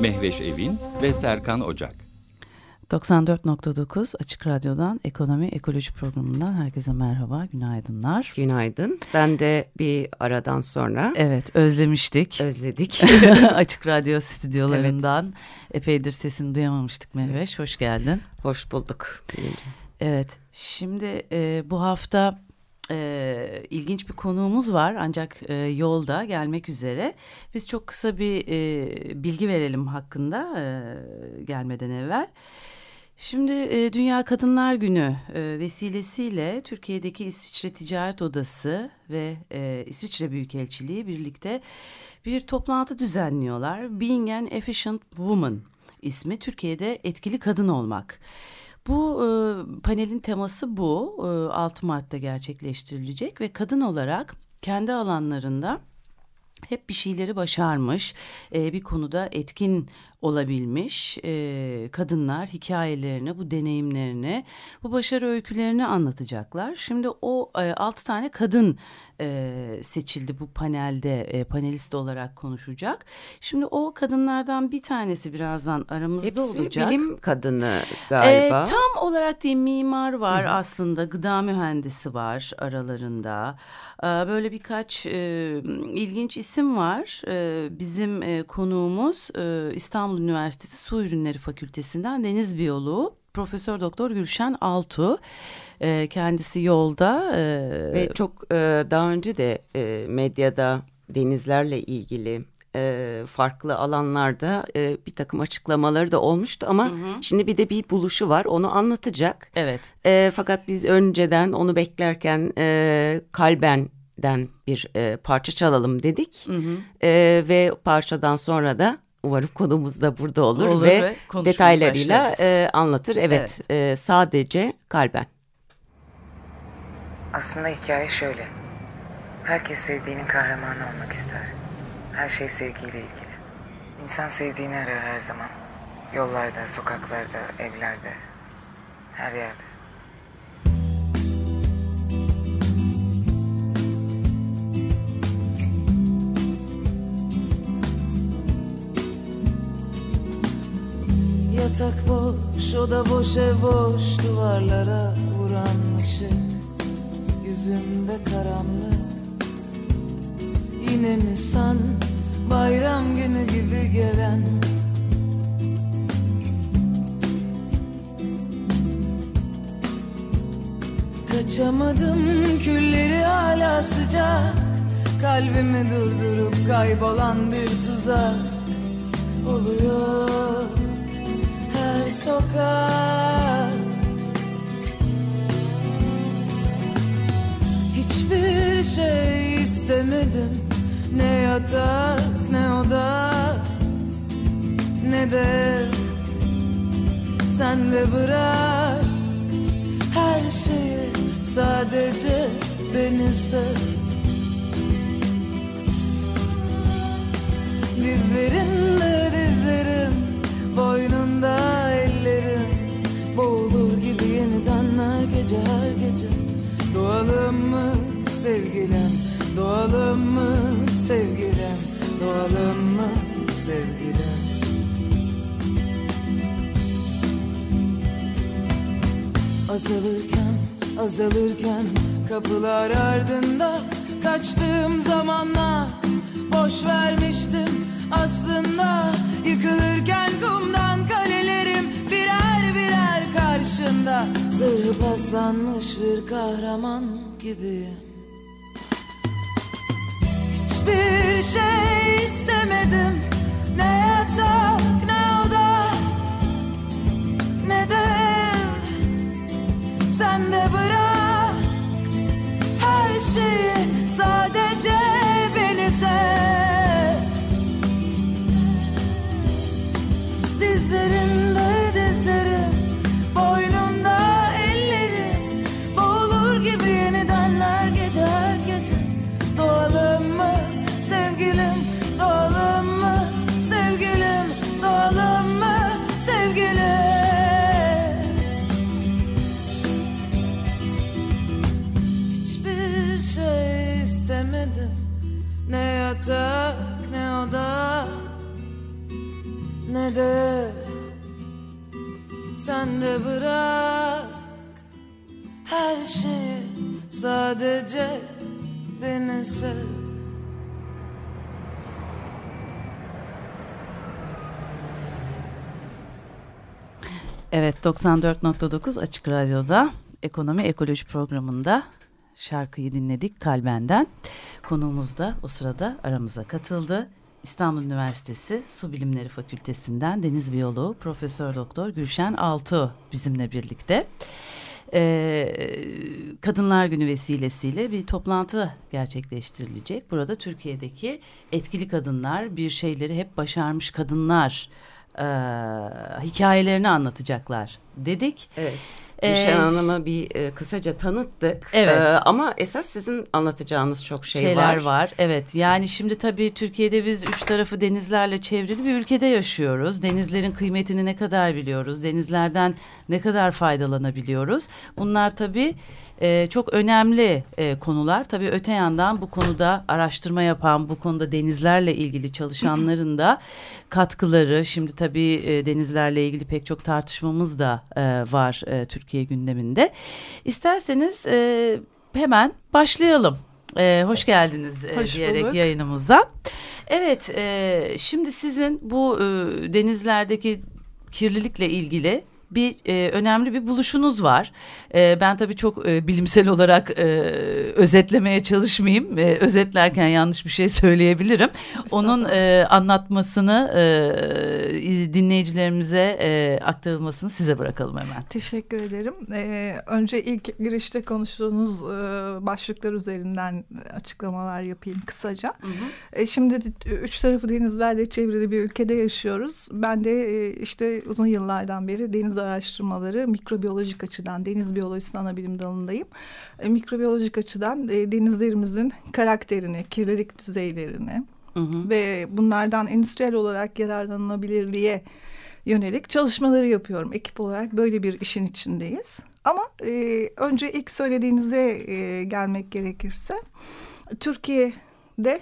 Mehveş Evin ve Serkan Ocak. 94.9 Açık Radyo'dan Ekonomi Ekoloji Programı'ndan herkese merhaba, günaydınlar. Günaydın. Ben de bir aradan sonra... Evet, özlemiştik. Özledik. Açık Radyo stüdyolarından evet. epeydir sesini duyamamıştık Mehveş, hoş geldin. Hoş bulduk. Evet, şimdi e, bu hafta e, ilginç bir konuğumuz var ancak e, yolda gelmek üzere. Biz çok kısa bir e, bilgi verelim hakkında e, gelmeden evvel. Şimdi e, Dünya Kadınlar Günü e, vesilesiyle Türkiye'deki İsviçre Ticaret Odası ve e, İsviçre Büyükelçiliği birlikte bir toplantı düzenliyorlar. Being an Efficient Woman ismi Türkiye'de etkili kadın olmak. Bu e, panelin teması bu. E, 6 Mart'ta gerçekleştirilecek ve kadın olarak kendi alanlarında hep bir şeyleri başarmış, e, bir konuda etkin olabilmiş e, kadınlar hikayelerini, bu deneyimlerini, bu başarı öykülerini anlatacaklar. Şimdi o e, altı tane kadın e, seçildi bu panelde e, panelist olarak konuşacak. Şimdi o kadınlardan bir tanesi birazdan aramızda Hepsi olacak. bilim kadını galiba. E, tam olarak değil mimar var Hı. aslında, gıda mühendisi var aralarında. E, böyle birkaç e, ilginç isim var. E, bizim e, konuğumuz e, İstanbul İstanbul Üniversitesi Su Ürünleri Fakültesinden deniz biyoloğu Profesör Doktor Gülşen Altu. E, kendisi yolda. E, Ve çok e, daha önce de e, medyada denizlerle ilgili e, farklı alanlarda e, bir takım açıklamaları da olmuştu ama hı hı. şimdi bir de bir buluşu var onu anlatacak. Evet. E, fakat biz önceden onu beklerken e, kalbenden bir e, parça çalalım dedik hı hı. E, ve parçadan sonra da umarım konumuz da burada olur, olur ve, ve detaylarıyla e, anlatır. Evet, evet. E, sadece kalben. Aslında hikaye şöyle. Herkes sevdiğinin kahramanı olmak ister. Her şey sevgiyle ilgili. İnsan sevdiğini arar her zaman. Yollarda, sokaklarda, evlerde, her yerde. Yatak boş, oda boş, ev boş Duvarlara vuran ışık Yüzümde karanlık. Yine mi san bayram günü gibi gelen? Kaçamadım külleri hala sıcak. Kalbimi durdurup kaybolan bir tuzak oluyor sokak. Hiçbir şey istemedim. Ne yatak ne oda Ne de sen de bırak. Her şeyi sadece beni sev Dizlerinde dizlerim boynunda gece her gece. Doğalım mı sevgilim? Doğalım mı sevgilim? Doğalım mı sevgilim? Azalırken azalırken kapılar ardında Kaçtığım zamanlar boş vermiştim aslında. Yıkılırken kumdan birer karşında Zırhı paslanmış bir kahraman gibi. Hiçbir şey istemedim Ne yatak ne oda Ne de Sen de bırak Her şeyi sadece de bırak her şeyi sadece beni sev Evet 94.9 Açık Radyo'da Ekonomi Ekoloji programında şarkıyı dinledik Kalben'den. Konuğumuz da o sırada aramıza katıldı. İstanbul Üniversitesi Su Bilimleri Fakültesinden Deniz Biyoloğu Profesör Doktor Gülşen Altu bizimle birlikte. Ee, Kadınlar Günü vesilesiyle bir toplantı gerçekleştirilecek. Burada Türkiye'deki etkili kadınlar, bir şeyleri hep başarmış kadınlar e, hikayelerini anlatacaklar dedik. Evet. Ee, Gülşen Hanım'ı bir e, kısaca tanıttık. Evet. E, ama esas sizin anlatacağınız çok şey şeyler var. var. Evet yani şimdi tabii Türkiye'de biz üç tarafı denizlerle çevrili bir ülkede yaşıyoruz. Denizlerin kıymetini ne kadar biliyoruz? Denizlerden ne kadar faydalanabiliyoruz? Bunlar tabii e, çok önemli e, konular. Tabii öte yandan bu konuda araştırma yapan, bu konuda denizlerle ilgili çalışanların da katkıları. Şimdi tabii e, denizlerle ilgili pek çok tartışmamız da e, var e, Türkiye gündeminde. İsterseniz e, hemen başlayalım. E, hoş geldiniz e, Hoş diyerek bulduk. yayınımıza. Evet, e, şimdi sizin bu e, denizlerdeki kirlilikle ilgili bir e, önemli bir buluşunuz var. E, ben tabii çok e, bilimsel olarak e, özetlemeye çalışmayayım. E, özetlerken yanlış bir şey söyleyebilirim. Onun e, anlatmasını e, dinleyicilerimize e, aktarılmasını size bırakalım hemen. Teşekkür ederim. Ee, önce ilk girişte konuştuğunuz e, başlıklar üzerinden açıklamalar yapayım kısaca. E, şimdi üç tarafı denizlerle çevrili bir ülkede yaşıyoruz. Ben de e, işte uzun yıllardan beri deniz araştırmaları mikrobiyolojik açıdan deniz biyolojisi ana bilim dalındayım. E, mikrobiyolojik açıdan e, denizlerimizin karakterini, kirlilik düzeylerini Hı hı. ve bunlardan endüstriyel olarak yararlanılabilirliğe yönelik çalışmaları yapıyorum. Ekip olarak böyle bir işin içindeyiz. Ama e, önce ilk söylediğinize e, gelmek gerekirse Türkiye'de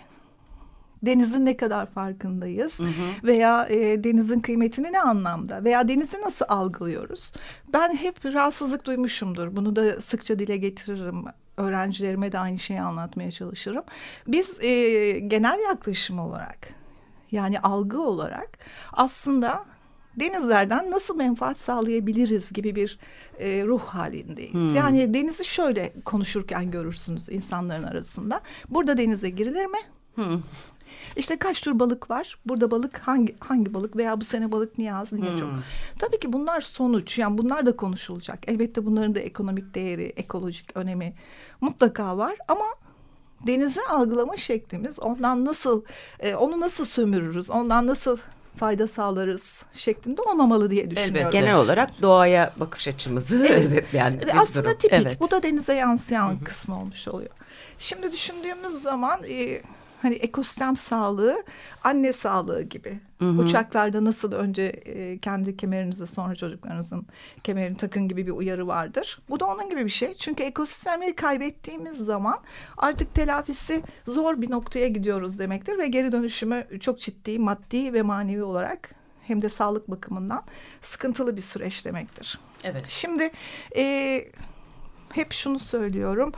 denizin ne kadar farkındayız veya e, denizin kıymetini ne anlamda veya denizi nasıl algılıyoruz? Ben hep rahatsızlık duymuşumdur. Bunu da sıkça dile getiririm. Öğrencilerime de aynı şeyi anlatmaya çalışırım. Biz e, genel yaklaşım olarak yani algı olarak aslında denizlerden nasıl menfaat sağlayabiliriz gibi bir e, ruh halindeyiz. Yani denizi şöyle konuşurken görürsünüz insanların arasında. Burada denize girilir mi? İşte kaç tür balık var? Burada balık hangi hangi balık veya bu sene balık niye az niye çok? Tabii ki bunlar sonuç. Yani bunlar da konuşulacak. Elbette bunların da ekonomik değeri, ekolojik önemi mutlaka var ama denizi algılama şeklimiz ondan nasıl e, onu nasıl sömürürüz? Ondan nasıl fayda sağlarız şeklinde olmamalı diye düşünüyorum. Elbette. Genel olarak doğaya bakış açımızı özetleyen bir E, Aslında durum. tipik. Evet. Bu da denize yansıyan kısmı olmuş oluyor. Şimdi düşündüğümüz zaman e, hani ekosistem sağlığı anne sağlığı gibi. Uçaklarda nasıl önce e, kendi kemerinizi sonra çocuklarınızın kemerini takın gibi bir uyarı vardır. Bu da onun gibi bir şey. Çünkü ekosistemleri kaybettiğimiz zaman artık telafisi zor bir noktaya gidiyoruz demektir ve geri dönüşümü çok ciddi maddi ve manevi olarak hem de sağlık bakımından sıkıntılı bir süreç demektir. Evet. Şimdi e, hep şunu söylüyorum.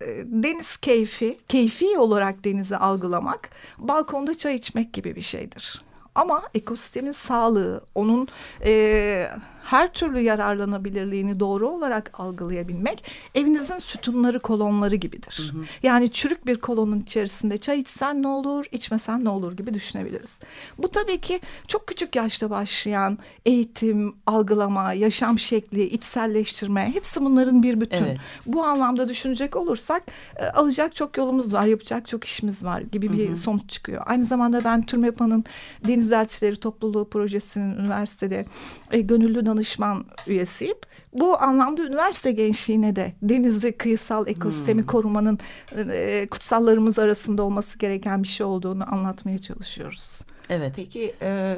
E, Deniz keyfi, keyfi olarak denizi algılamak balkonda çay içmek gibi bir şeydir. Ama ekosistemin sağlığı, onun e, her türlü yararlanabilirliğini doğru olarak algılayabilmek evinizin sütunları, kolonları gibidir. Yani çürük bir kolonun içerisinde çay içsen ne olur, içmesen ne olur gibi düşünebiliriz. Bu tabii ki çok küçük yaşta başlayan eğitim, algılama, yaşam şekli, içselleştirme hepsi bunların bir bütün. Evet. Bu anlamda düşünecek olursak e, alacak çok yolumuz var, yapacak çok işimiz var gibi bir sonuç çıkıyor. Aynı zamanda ben TÜRMEPA'nın Deniz Elçileri Topluluğu Projesi'nin üniversitede e, gönüllü danışman üyesiyim. Bu anlamda üniversite gençliğine de denizi, kıyısal ekosistemi korumanın e, kutsallarımız arasında olması gereken bir şey olduğunu anlatmaya çalışıyoruz. Evet. Peki e,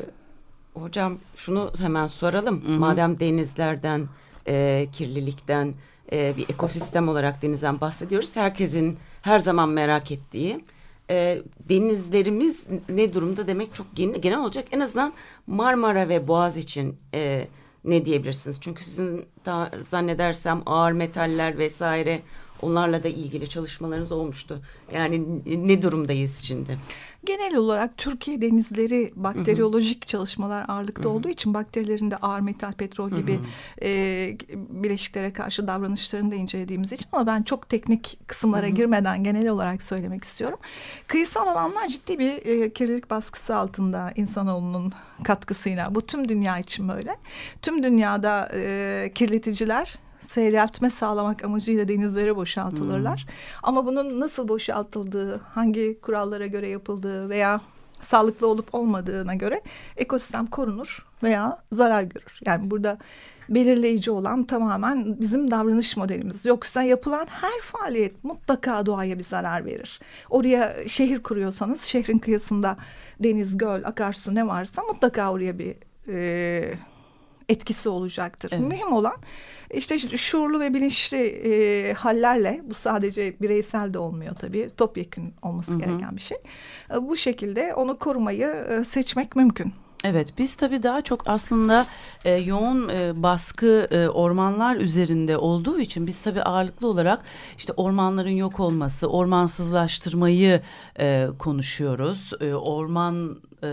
hocam şunu hemen soralım. Madem denizlerden, e, kirlilikten, e, bir ekosistem olarak denizden bahsediyoruz. Herkesin her zaman merak ettiği e, denizlerimiz ne durumda demek çok genel, genel olacak. En azından Marmara ve Boğaz için e, ne diyebilirsiniz? Çünkü sizin daha zannedersem ağır metaller vesaire onlarla da ilgili çalışmalarınız olmuştu. Yani ne durumdayız şimdi? Genel olarak Türkiye denizleri bakteriyolojik çalışmalar ağırlıkta olduğu için bakterilerin de ağır metal, petrol gibi e, bileşiklere karşı davranışlarını da incelediğimiz için ama ben çok teknik kısımlara girmeden genel olarak söylemek istiyorum. Kıyısal alanlar ciddi bir e, kirlilik baskısı altında insanoğlunun katkısıyla. Bu tüm dünya için böyle. Tüm dünyada e, kirleticiler seyreltme sağlamak amacıyla denizlere boşaltılırlar. Hmm. Ama bunun nasıl boşaltıldığı, hangi kurallara göre yapıldığı veya sağlıklı olup olmadığına göre ekosistem korunur veya zarar görür. Yani burada belirleyici olan tamamen bizim davranış modelimiz. Yoksa yapılan her faaliyet mutlaka doğaya bir zarar verir. Oraya şehir kuruyorsanız şehrin kıyısında deniz, göl, akarsu ne varsa mutlaka oraya bir e, etkisi olacaktır. Evet. Mühim olan işte şuurlu ve bilinçli e, hallerle bu sadece bireysel de olmuyor tabii. Topyekun olması Hı-hı. gereken bir şey. E, bu şekilde onu korumayı e, seçmek mümkün. Evet biz tabii daha çok aslında e, yoğun e, baskı e, ormanlar üzerinde olduğu için biz tabii ağırlıklı olarak işte ormanların yok olması, ormansızlaştırmayı e, konuşuyoruz. E, orman e,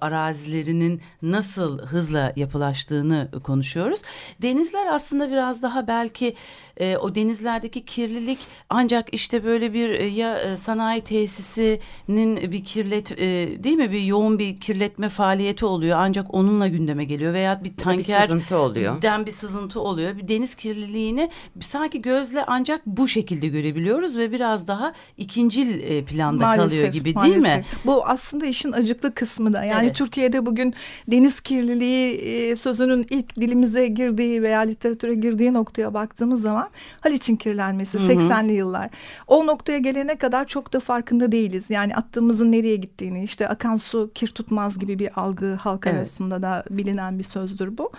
arazilerinin nasıl hızla yapılaştığını konuşuyoruz. Denizler aslında biraz daha belki e, o denizlerdeki kirlilik ancak işte böyle bir e, ya e, sanayi tesisinin bir kirlet e, değil mi bir yoğun bir kirletme faaliyeti oluyor ancak onunla gündeme geliyor veya bir tanker bir sızıntı oluyor. Den bir sızıntı oluyor. Bir deniz kirliliğini sanki gözle ancak bu şekilde görebiliyoruz ve biraz daha ikincil e, planda maalesef, kalıyor gibi değil mi? Bu aslında işin acıklı kısmı da. Yani evet. Türkiye'de bugün deniz kirliliği e, sözünün ilk dilimize girdiği veya literatüre girdiği noktaya baktığımız zaman Haliç'in kirlenmesi 80'li yıllar. O noktaya gelene kadar çok da farkında değiliz. Yani attığımızın nereye gittiğini işte akan su kir tutmaz gibi bir algı halk evet. arasında da bilinen bir sözdür bu.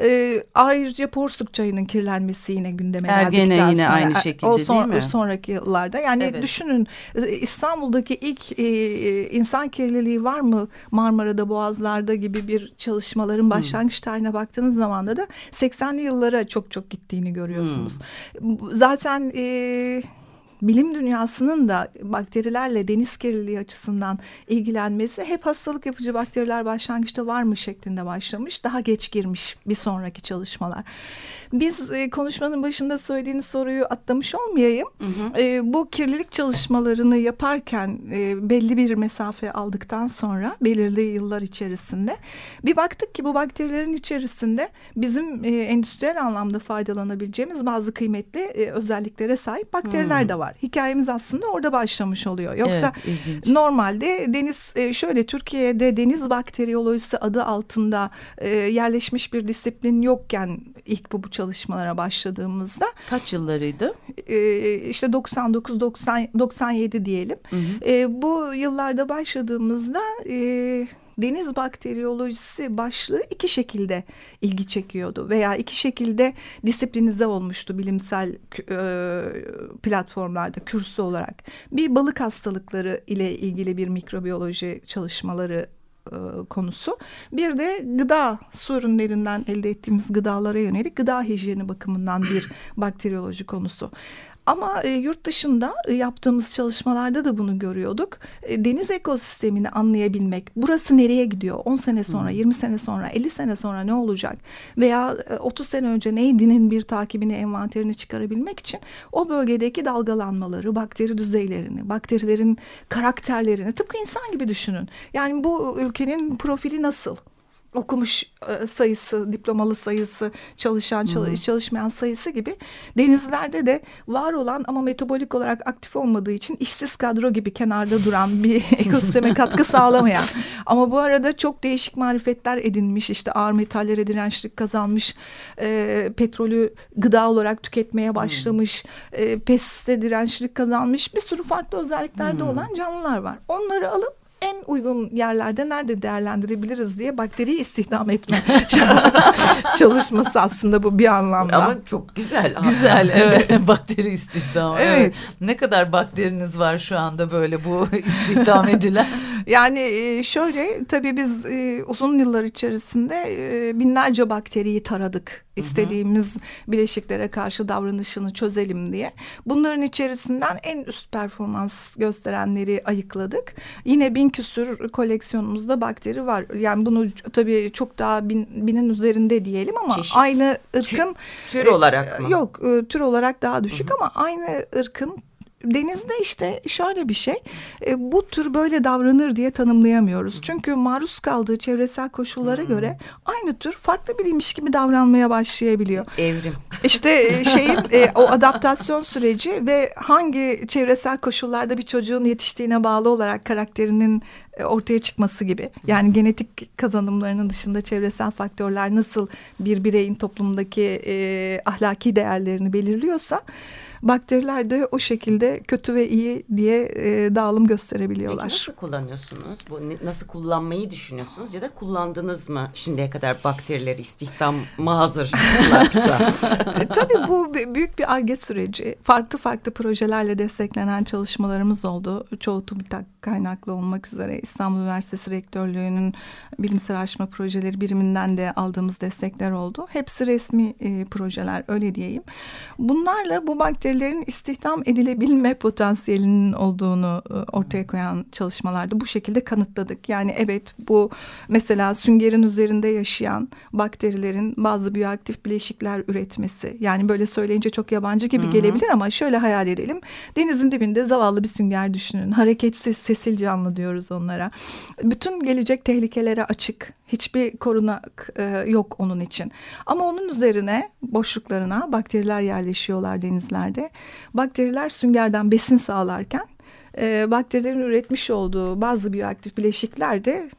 E, ayrıca Porsuk çayının kirlenmesi yine gündeme Ergene yine sonra, aynı şekilde o son, değil mi? Sonraki yıllarda yani evet. düşünün e, İstanbul'daki ilk e, insan kirliliği var mı Marmara'da Boğazlar'da gibi bir çalışmaların başlangıç tarihine baktığınız zaman da da 80'li yıllara çok çok gittiğini görüyorsunuz. Hmm. Zaten e, bilim dünyasının da bakterilerle deniz kirliliği açısından ilgilenmesi hep hastalık yapıcı bakteriler başlangıçta var mı şeklinde başlamış. Daha geç girmiş bir sonraki çalışmalar. Biz e, konuşmanın başında söylediğiniz soruyu atlamış olmayayım. Hı hı. E, bu kirlilik çalışmalarını yaparken e, belli bir mesafe aldıktan sonra belirli yıllar içerisinde bir baktık ki bu bakterilerin içerisinde bizim e, endüstriyel anlamda faydalanabileceğimiz bazı kıymetli e, özelliklere sahip bakteriler hı. de var. Hikayemiz aslında orada başlamış oluyor. Yoksa evet, normalde deniz e, şöyle Türkiye'de deniz bakteriyolojisi adı altında e, yerleşmiş bir disiplin yokken ilk bu, bu çalışmalara başladığımızda. Kaç yıllarıydı? E, işte 99 90 97 diyelim. Hı hı. Bu yıllarda başladığımızda deniz bakteriyolojisi başlığı iki şekilde ilgi çekiyordu veya iki şekilde disiplinize olmuştu bilimsel e, platformlarda kürsü olarak. Bir balık hastalıkları ile ilgili bir mikrobiyoloji çalışmaları e, konusu. Bir de gıda su ürünlerinden elde ettiğimiz gıdalara yönelik gıda hijyeni bakımından bir bakteriyoloji konusu. Ama e, yurt dışında e, yaptığımız çalışmalarda da bunu görüyorduk. E, deniz ekosistemini anlayabilmek, burası nereye gidiyor? 10 sene sonra, hmm. 20 sene sonra, 50 sene sonra ne olacak? Veya e, 30 sene önce neydinin bir takibini, envanterini çıkarabilmek için o bölgedeki dalgalanmaları, bakteri düzeylerini, bakterilerin karakterlerini tıpkı insan gibi düşünün. Yani bu ülkenin profili nasıl? Okumuş e, sayısı, diplomalı sayısı, çalışan çalış, çalışmayan sayısı gibi denizlerde de var olan ama metabolik olarak aktif olmadığı için işsiz kadro gibi kenarda duran bir ekosisteme katkı sağlamayan ama bu arada çok değişik marifetler edinmiş işte ağır metallere dirençlik kazanmış e, petrolü gıda olarak tüketmeye başlamış e, pesiste dirençlik kazanmış bir sürü farklı özelliklerde olan canlılar var. Onları alıp en uygun yerlerde nerede değerlendirebiliriz diye bakteri istihdam etme çalışması aslında bu bir anlamda. Ama çok güzel. Güzel evet bakteri istihdamı. Evet. Evet. Ne kadar bakteriniz var şu anda böyle bu istihdam edilen? Yani e, şöyle tabii biz e, uzun yıllar içerisinde e, binlerce bakteriyi taradık. istediğimiz bileşiklere karşı davranışını çözelim diye. Bunların içerisinden en üst performans gösterenleri ayıkladık. Yine bin küsür koleksiyonumuzda bakteri var. Yani bunu tabii çok daha bin, binin üzerinde diyelim ama Çeşit. aynı ırkın Tür e, olarak mı? Yok e, tür olarak daha düşük ama aynı ırkın denizde işte şöyle bir şey e, bu tür böyle davranır diye tanımlayamıyoruz. Çünkü maruz kaldığı çevresel koşullara göre aynı tür farklı biriymiş gibi davranmaya başlayabiliyor. Evrim. İşte e, şeyin e, o adaptasyon süreci ve hangi çevresel koşullarda bir çocuğun yetiştiğine bağlı olarak karakterinin e, ortaya çıkması gibi. Yani genetik kazanımlarının dışında çevresel faktörler nasıl bir bireyin toplumdaki e, ahlaki değerlerini belirliyorsa bakteriler de o şekilde kötü ve iyi diye e, dağılım Peki gösterebiliyorlar. nasıl kullanıyorsunuz? Bu nasıl kullanmayı düşünüyorsunuz ya da kullandınız mı şimdiye kadar bakterileri istihdama hazırlarsa? E, Tabii bu büyük bir arge süreci. Farklı farklı projelerle desteklenen çalışmalarımız oldu. Çoğu TÜBİTAK kaynaklı olmak üzere İstanbul Üniversitesi Rektörlüğü'nün bilimsel araştırma projeleri biriminden de aldığımız destekler oldu. Hepsi resmi e, projeler öyle diyeyim. Bunlarla bu bakterilerin istihdam edilebilme potansiyelinin olduğunu e, ortaya koyan çalışmalarda bu şekilde kanıtladık. Yani evet bu mesela süngerin üzerinde yaşayan bakterilerin bazı biyoaktif bileşikler üretmesi. Yani böyle söyleyince çok yabancı gibi gelebilir ama şöyle hayal edelim. Denizin dibinde zavallı bir sünger düşünün. Hareketsiz, sesil canlı diyoruz onlara. Bütün gelecek tehlikelere açık. Hiçbir korunak e, yok onun için. Ama onun üzerine boşluklarına bakteriler yerleşiyorlar denizlerde. Bakteriler süngerden besin sağlarken e, bakterilerin üretmiş olduğu bazı biyoaktif bileşikler de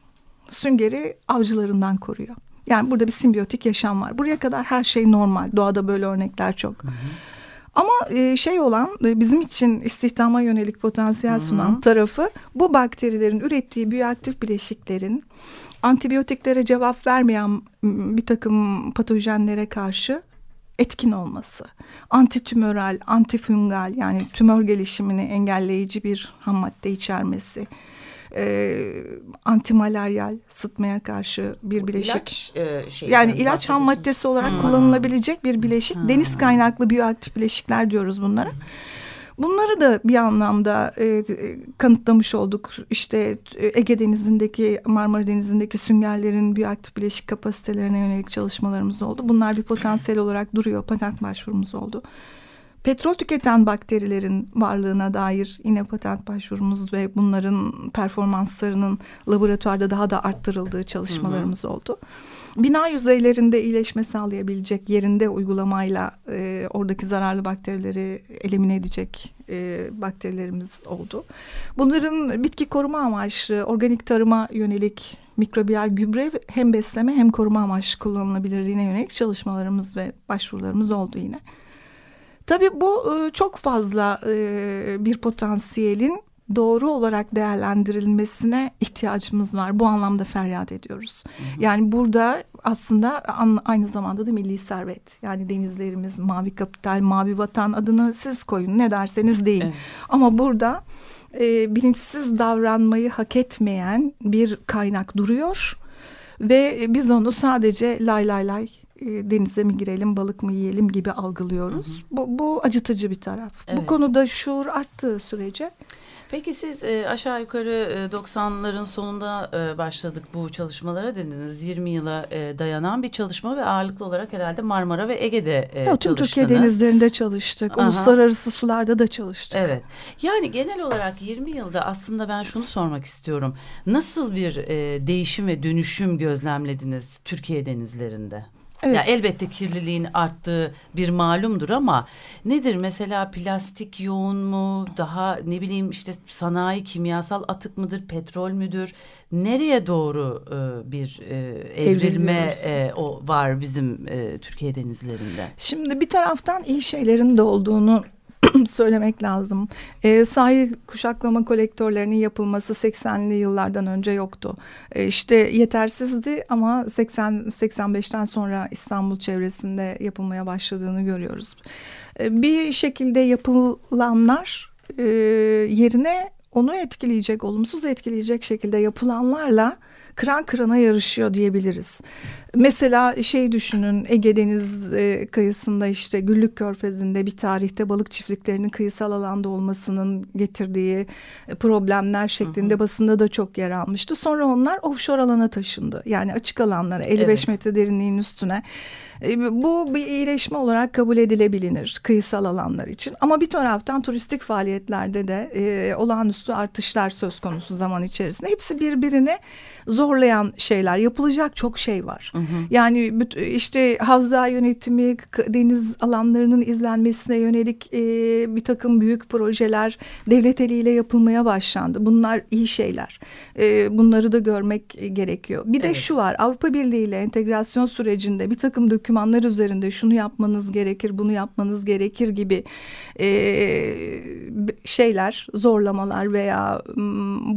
süngeri avcılarından koruyor. Yani burada bir simbiyotik yaşam var. Buraya kadar her şey normal. Doğada böyle örnekler çok. Ama e, şey olan e, bizim için istihdama yönelik potansiyel sunan tarafı bu bakterilerin ürettiği biyoaktif bileşiklerin antibiyotiklere cevap vermeyen bir takım patojenlere karşı etkin olması. Antitümöral, antifungal yani tümör gelişimini engelleyici bir ham madde içermesi. E, antimalaryal sıtmaya karşı bir bileşik. İlaç e, şeyden Yani ilaç ham maddesi olarak kullanılabilecek bir bileşik. Deniz kaynaklı biyoaktif bileşikler diyoruz bunlara. Bunları da bir anlamda e, e, kanıtlamış olduk. İşte e, Ege Denizi'ndeki, Marmara Denizi'ndeki süngerlerin biyoaktif bileşik kapasitelerine yönelik çalışmalarımız oldu. Bunlar bir potansiyel olarak duruyor. Patent başvurumuz oldu. Petrol tüketen bakterilerin varlığına dair yine patent başvurumuz ve bunların performanslarının laboratuvarda daha da arttırıldığı çalışmalarımız oldu. Bina yüzeylerinde iyileşme sağlayabilecek yerinde uygulamayla e, oradaki zararlı bakterileri elimine edecek e, bakterilerimiz oldu. Bunların bitki koruma amaçlı organik tarıma yönelik mikrobiyal gübre hem besleme hem koruma amaçlı kullanılabilirliğine yönelik çalışmalarımız ve başvurularımız oldu yine. Tabii bu e, çok fazla e, bir potansiyelin doğru olarak değerlendirilmesine ihtiyacımız var. Bu anlamda feryat ediyoruz. Yani burada aslında aynı zamanda da milli servet. Yani denizlerimiz, mavi kapital, mavi vatan adını siz koyun ne derseniz deyin. Evet. Ama burada e, bilinçsiz davranmayı hak etmeyen bir kaynak duruyor. Ve biz onu sadece lay lay lay denize mi girelim balık mı yiyelim gibi algılıyoruz. Bu, bu acıtıcı bir taraf. Bu Evet. konuda şuur arttığı sürece Peki siz e, aşağı yukarı e, 90'ların sonunda e, başladık bu çalışmalara dediniz. 20 yıla e, dayanan bir çalışma ve ağırlıklı olarak herhalde Marmara ve Ege'de e, ya, tüm Türkiye denizlerinde çalıştık. Aha. Uluslararası sularda da çalıştık. Evet. Yani genel olarak 20 yılda aslında ben şunu sormak istiyorum. Nasıl bir e, değişim ve dönüşüm gözlemlediniz Türkiye denizlerinde? Evet. Ya elbette kirliliğin arttığı bir malumdur ama nedir mesela plastik yoğun mu daha ne bileyim işte sanayi kimyasal atık mıdır petrol müdür nereye doğru e, bir e, evrilme e, o var bizim e, Türkiye denizlerinde? Şimdi bir taraftan iyi şeylerin de olduğunu söylemek lazım. E, sahil kuşaklama kolektörlerinin yapılması 80'li yıllardan önce yoktu. E, işte yetersizdi ama 80-85'ten sonra İstanbul çevresinde yapılmaya başladığını görüyoruz. E, bir şekilde yapılanlar e, yerine onu etkileyecek, olumsuz etkileyecek şekilde yapılanlarla kıran kırana yarışıyor diyebiliriz. Mesela şey düşünün Ege Deniz e, kıyısında işte Güllük Körfezi'nde bir tarihte balık çiftliklerinin kıyısal alanda olmasının getirdiği e, problemler şeklinde hı hı. basında da çok yer almıştı. Sonra onlar offshore alana taşındı. Yani açık alanlara 55 evet. metre derinliğin üstüne. E, bu bir iyileşme olarak kabul edilebilir kıyısal alanlar için. Ama bir taraftan turistik faaliyetlerde de e, olağanüstü artışlar söz konusu zaman içerisinde. Hepsi birbirini zorlayan şeyler. Yapılacak çok şey var. Hı hı. Yani işte havza yönetimi, deniz alanlarının izlenmesine yönelik e, bir takım büyük projeler devlet eliyle yapılmaya başlandı. Bunlar iyi şeyler. E, bunları da görmek gerekiyor. Bir evet. de şu var Avrupa Birliği ile entegrasyon sürecinde bir takım dokümanlar üzerinde şunu yapmanız gerekir, bunu yapmanız gerekir gibi e, şeyler, zorlamalar veya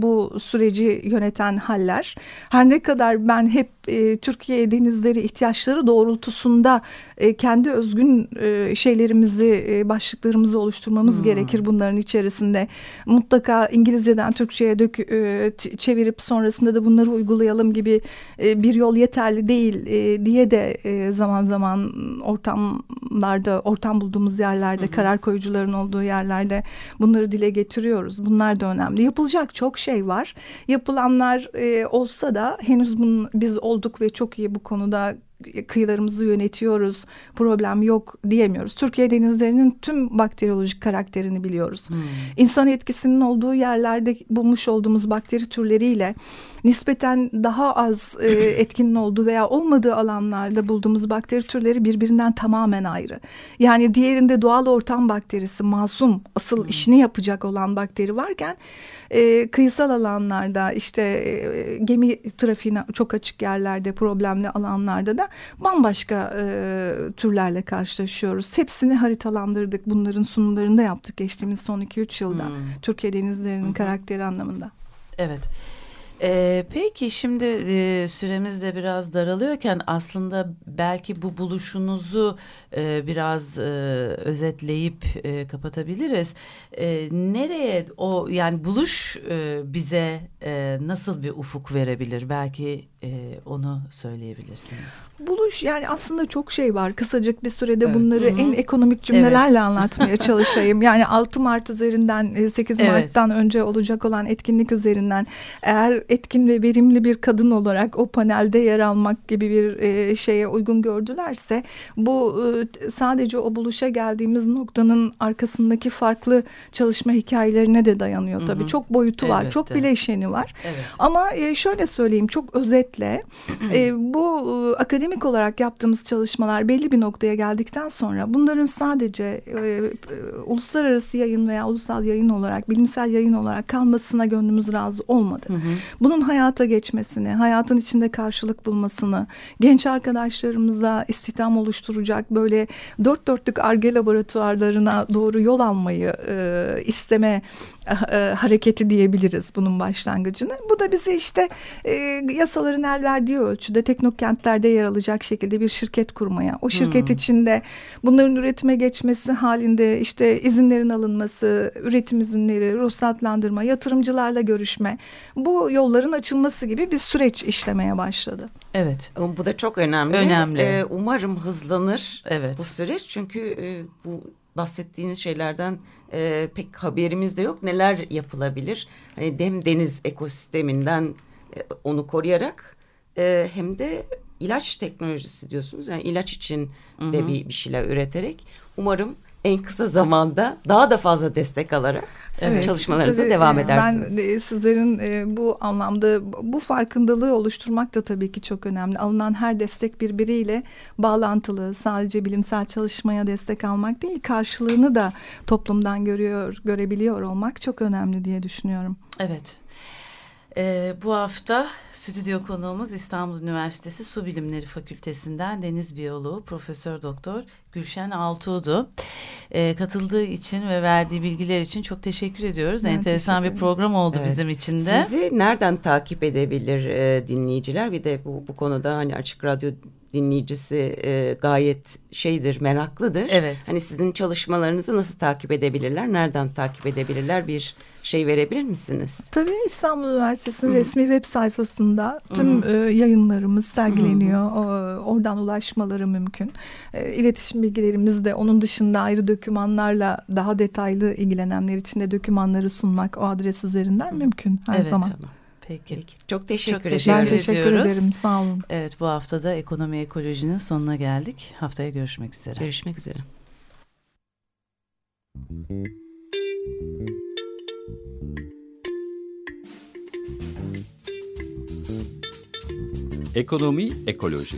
bu süreci yöneten haller her ne kadar ben hep e, Türkiye denizleri ihtiyaçları doğrultusunda e, kendi özgün e, şeylerimizi, e, başlıklarımızı oluşturmamız hmm. gerekir bunların içerisinde. Mutlaka İngilizceden Türkçe'ye dök, e, çevirip sonrasında da bunları uygulayalım gibi e, bir yol yeterli değil e, diye de e, zaman zaman ortamlarda, ortam bulduğumuz yerlerde, hmm. karar koyucuların olduğu yerlerde bunları dile getiriyoruz. Bunlar da önemli. Yapılacak çok şey var. Yapılanlar e, olsa da henüz bunun, biz olduk ve çok iyi bu konuda kıyılarımızı yönetiyoruz, problem yok diyemiyoruz. Türkiye denizlerinin tüm bakteriyolojik karakterini biliyoruz. Hmm. İnsan etkisinin olduğu yerlerde bulmuş olduğumuz bakteri türleriyle nispeten daha az e, etkinin olduğu veya olmadığı alanlarda bulduğumuz bakteri türleri birbirinden tamamen ayrı. Yani diğerinde doğal ortam bakterisi masum asıl hmm. işini yapacak olan bakteri varken e, kıyısal alanlarda işte e, gemi trafiğine çok açık yerlerde problemli alanlarda da bambaşka e, türlerle karşılaşıyoruz. Hepsini haritalandırdık. Bunların sunumlarını da yaptık geçtiğimiz son 2-3 yılda. Hmm. Türkiye denizlerinin hmm. karakteri anlamında. Evet. Ee, peki şimdi e, süremiz de biraz daralıyorken aslında belki bu buluşunuzu e, biraz e, özetleyip e, kapatabiliriz. E, nereye o yani buluş e, bize e, nasıl bir ufuk verebilir? Belki e, onu söyleyebilirsiniz. Buluş yani aslında çok şey var. Kısacık bir sürede evet. bunları Hı-hı. en ekonomik cümlelerle evet. anlatmaya çalışayım. Yani 6 Mart üzerinden 8 evet. Mart'tan önce olacak olan etkinlik üzerinden eğer etkin ve verimli bir kadın olarak o panelde yer almak gibi bir e, şeye uygun gördülerse bu e, sadece o buluşa geldiğimiz noktanın arkasındaki farklı çalışma hikayelerine de dayanıyor tabii. Hı-hı. Çok boyutu var, çok bileşeni var. Evet. Ama e, şöyle söyleyeyim çok özetle e, bu e, akademik olarak yaptığımız çalışmalar belli bir noktaya geldikten sonra bunların sadece e, e, uluslararası yayın veya ulusal yayın olarak bilimsel yayın olarak kalmasına gönlümüz razı olmadı. Hı hı. Bunun hayata geçmesini, hayatın içinde karşılık bulmasını, genç arkadaşlarımıza istihdam oluşturacak böyle dört dörtlük arge laboratuvarlarına doğru yol almayı e, isteme e, hareketi diyebiliriz bunun başlangıcını. Bu da bizi işte e, yasaların el verdiği ölçüde teknokentlerde yer alacak şekilde bir şirket kurmaya, o şirket hmm. içinde bunların üretime geçmesi halinde işte izinlerin alınması, üretim izinleri, ruhsatlandırma, yatırımcılarla görüşme, bu yolların açılması gibi bir süreç işlemeye başladı. Evet. Bu da çok önemli. Önemli. Ee, umarım hızlanır evet. bu süreç çünkü e, bu bahsettiğiniz şeylerden e, pek haberimiz de yok. Neler yapılabilir? Hani dem deniz ekosisteminden e, onu koruyarak e, hem de ilaç teknolojisi diyorsunuz. Yani ilaç için de bir, bir şeyler üreterek umarım en kısa zamanda daha da fazla destek alarak evet, çalışmalarınıza tabii, devam edersiniz. Ben sizlerin e, bu anlamda bu farkındalığı oluşturmak da tabii ki çok önemli. Alınan her destek birbiriyle bağlantılı. Sadece bilimsel çalışmaya destek almak değil, karşılığını da toplumdan görüyor, görebiliyor olmak çok önemli diye düşünüyorum. Evet. Ee, bu hafta stüdyo konuğumuz İstanbul Üniversitesi Su Bilimleri Fakültesinden Deniz Biyoloğu Profesör Doktor Gülşen Altuğ'du. Ee, katıldığı için ve verdiği bilgiler için çok teşekkür ediyoruz. Ben Enteresan teşekkür bir program oldu Evet. bizim için de. Sizi nereden takip edebilir e, dinleyiciler? Bir de bu, bu konuda hani Açık Radyo dinleyicisi e, gayet şeydir, meraklıdır. Evet. Hani sizin çalışmalarınızı nasıl takip edebilirler? Nereden takip edebilirler? Bir şey verebilir misiniz? Tabii İstanbul Üniversitesi'nin resmi web sayfasında tüm e, yayınlarımız sergileniyor. O- Oradan ulaşmaları mümkün. E, İletişim bilgilerimiz de onun dışında ayrı dokümanlarla daha detaylı ilgilenenler için de dokümanları sunmak o adres üzerinden mümkün her Evet. zaman. Tamam. Peki. Peki. Çok teşekkür Çok ederim. teşekkür Ben ediyoruz. teşekkür ederim. Sağ olun. Evet bu haftada ekonomi ekolojinin sonuna geldik. Haftaya görüşmek üzere. Görüşmek üzere. Ekonomi ekoloji.